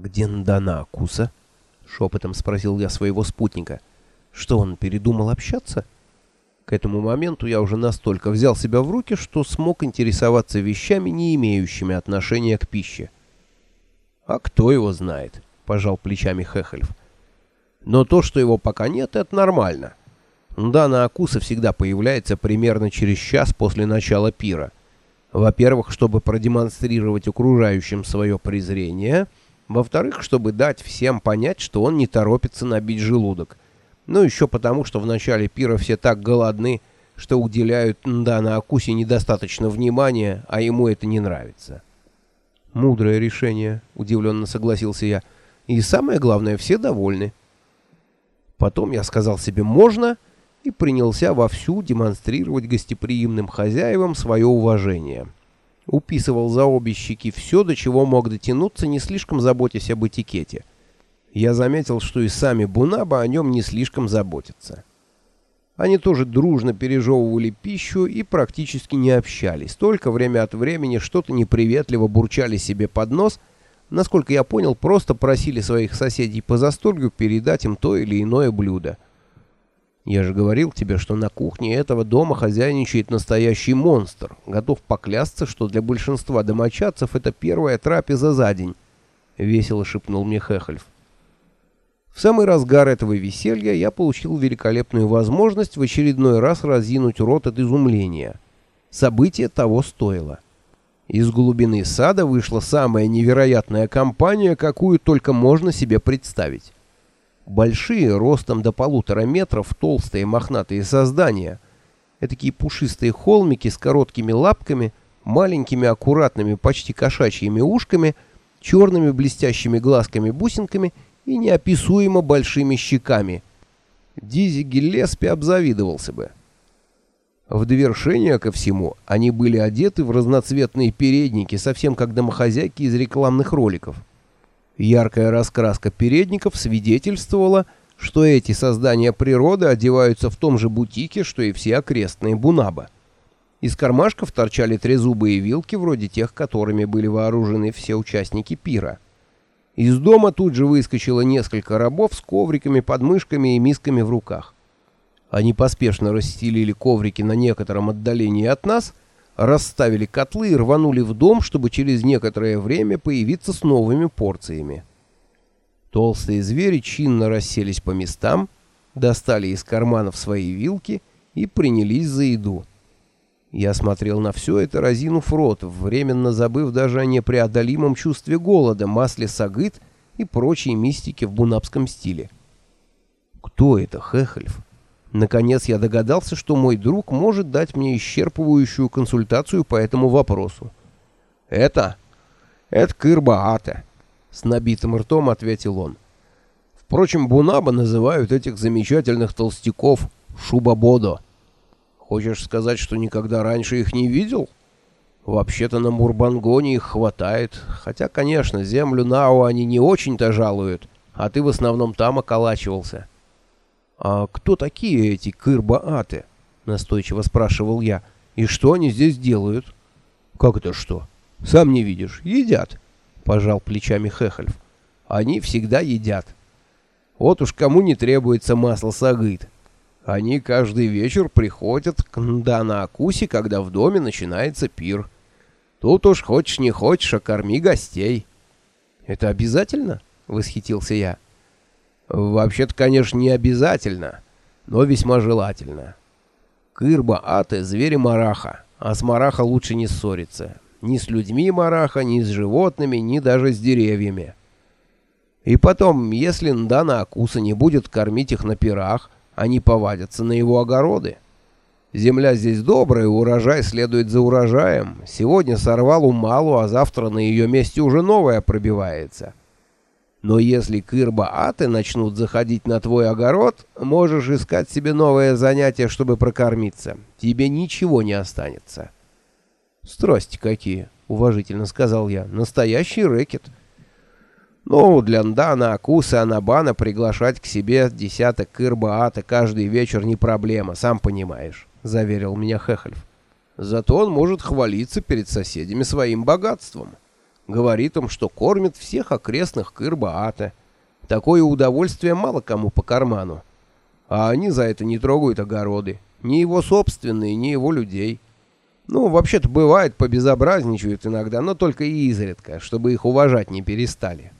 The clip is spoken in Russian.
где Ndana Акуса?» — шепотом спросил я своего спутника. «Что, он передумал общаться?» К этому моменту я уже настолько взял себя в руки, что смог интересоваться вещами, не имеющими отношения к пище. «А кто его знает?» — пожал плечами Хехельф. «Но то, что его пока нет, это нормально. Дана Акуса всегда появляется примерно через час после начала пира. Во-первых, чтобы продемонстрировать окружающим свое презрение, во-вторых, чтобы дать всем понять, что он не торопится набить желудок. Ну еще потому, что в начале пира все так голодны, что уделяют Дана Акусе недостаточно внимания, а ему это не нравится. «Мудрое решение», — удивленно согласился я. «И самое главное, все довольны». Потом я сказал себе «можно», — и принялся вовсю демонстрировать гостеприимным хозяевам свое уважение. Уписывал за обе щеки все, до чего мог дотянуться, не слишком заботясь об этикете. Я заметил, что и сами Бунаба о нем не слишком заботятся. Они тоже дружно пережевывали пищу и практически не общались, только время от времени что-то неприветливо бурчали себе под нос, насколько я понял, просто просили своих соседей по застолью передать им то или иное блюдо. Я же говорил тебе, что на кухне этого дома хозяйничает настоящий монстр. Готов поклясться, что для большинства домочадцев это первая трапеза за день. Весело шепнул мне Хехельф. В самый разгар этого веселья я получил великолепную возможность в очередной раз разинуть рот от изумления. Событие того стоило. Из глубины сада вышла самая невероятная компания, какую только можно себе представить. Большие, ростом до полутора метров, толстые мохнатые создания. Этакие пушистые холмики с короткими лапками, маленькими аккуратными почти кошачьими ушками, черными блестящими глазками-бусинками и неописуемо большими щеками. Дизи Гиллеспи обзавидовался бы. В довершение ко всему, они были одеты в разноцветные передники, совсем как домохозяйки из рекламных роликов. Яркая раскраска передников свидетельствовала, что эти создания природы одеваются в том же бутике, что и все окрестные бунаба. Из кармашков торчали трезубые вилки, вроде тех, которыми были вооружены все участники пира. Из дома тут же выскочило несколько рабов с ковриками, подмышками и мисками в руках. Они поспешно расстелили коврики на некотором отдалении от нас расставили котлы и рванули в дом, чтобы через некоторое время появиться с новыми порциями. Толстые звери чинно расселись по местам, достали из карманов свои вилки и принялись за еду. Я смотрел на все это, разинув рот, временно забыв даже о непреодолимом чувстве голода, масле сагыт и прочей мистике в бунапском стиле. «Кто это, Хехельф?» Наконец я догадался, что мой друг может дать мне исчерпывающую консультацию по этому вопросу. «Это? Это Кырбаате», — с набитым ртом ответил он. «Впрочем, Бунаба называют этих замечательных толстяков Шубабодо. Хочешь сказать, что никогда раньше их не видел? Вообще-то на Мурбангоне их хватает, хотя, конечно, землю Нао они не очень-то жалуют, а ты в основном там околачивался». «А кто такие эти кырбааты?» — настойчиво спрашивал я. «И что они здесь делают?» «Как это что? Сам не видишь. Едят», — пожал плечами Хехельф. «Они всегда едят. Вот уж кому не требуется масло сагыт. Они каждый вечер приходят к Нданаакусе, когда в доме начинается пир. Тут уж хочешь не хочешь, а корми гостей». «Это обязательно?» — восхитился я. Вообще-то, конечно, не обязательно, но весьма желательно. Кырба аты — звери мараха, а с мараха лучше не ссориться. Ни с людьми мараха, ни с животными, ни даже с деревьями. И потом, если Ndana Акуса не будет кормить их на пирах, они повадятся на его огороды. Земля здесь добрая, урожай следует за урожаем. Сегодня сорвал умалу, а завтра на ее месте уже новая пробивается. Но если кырба-аты начнут заходить на твой огород, можешь искать себе новое занятие, чтобы прокормиться. Тебе ничего не останется. Страсти какие, уважительно сказал я. Настоящий рэкет. Ну, для Ндана, Акуса, Анабана приглашать к себе десяток кырба-аты каждый вечер не проблема, сам понимаешь, заверил меня Хехельф. Зато он может хвалиться перед соседями своим богатством. Говорит им, что кормит всех окрестных Кырбаата. Такое удовольствие мало кому по карману. А они за это не трогают огороды. Ни его собственные, ни его людей. Ну, вообще-то бывает, побезобразничают иногда, но только и изредка, чтобы их уважать не перестали.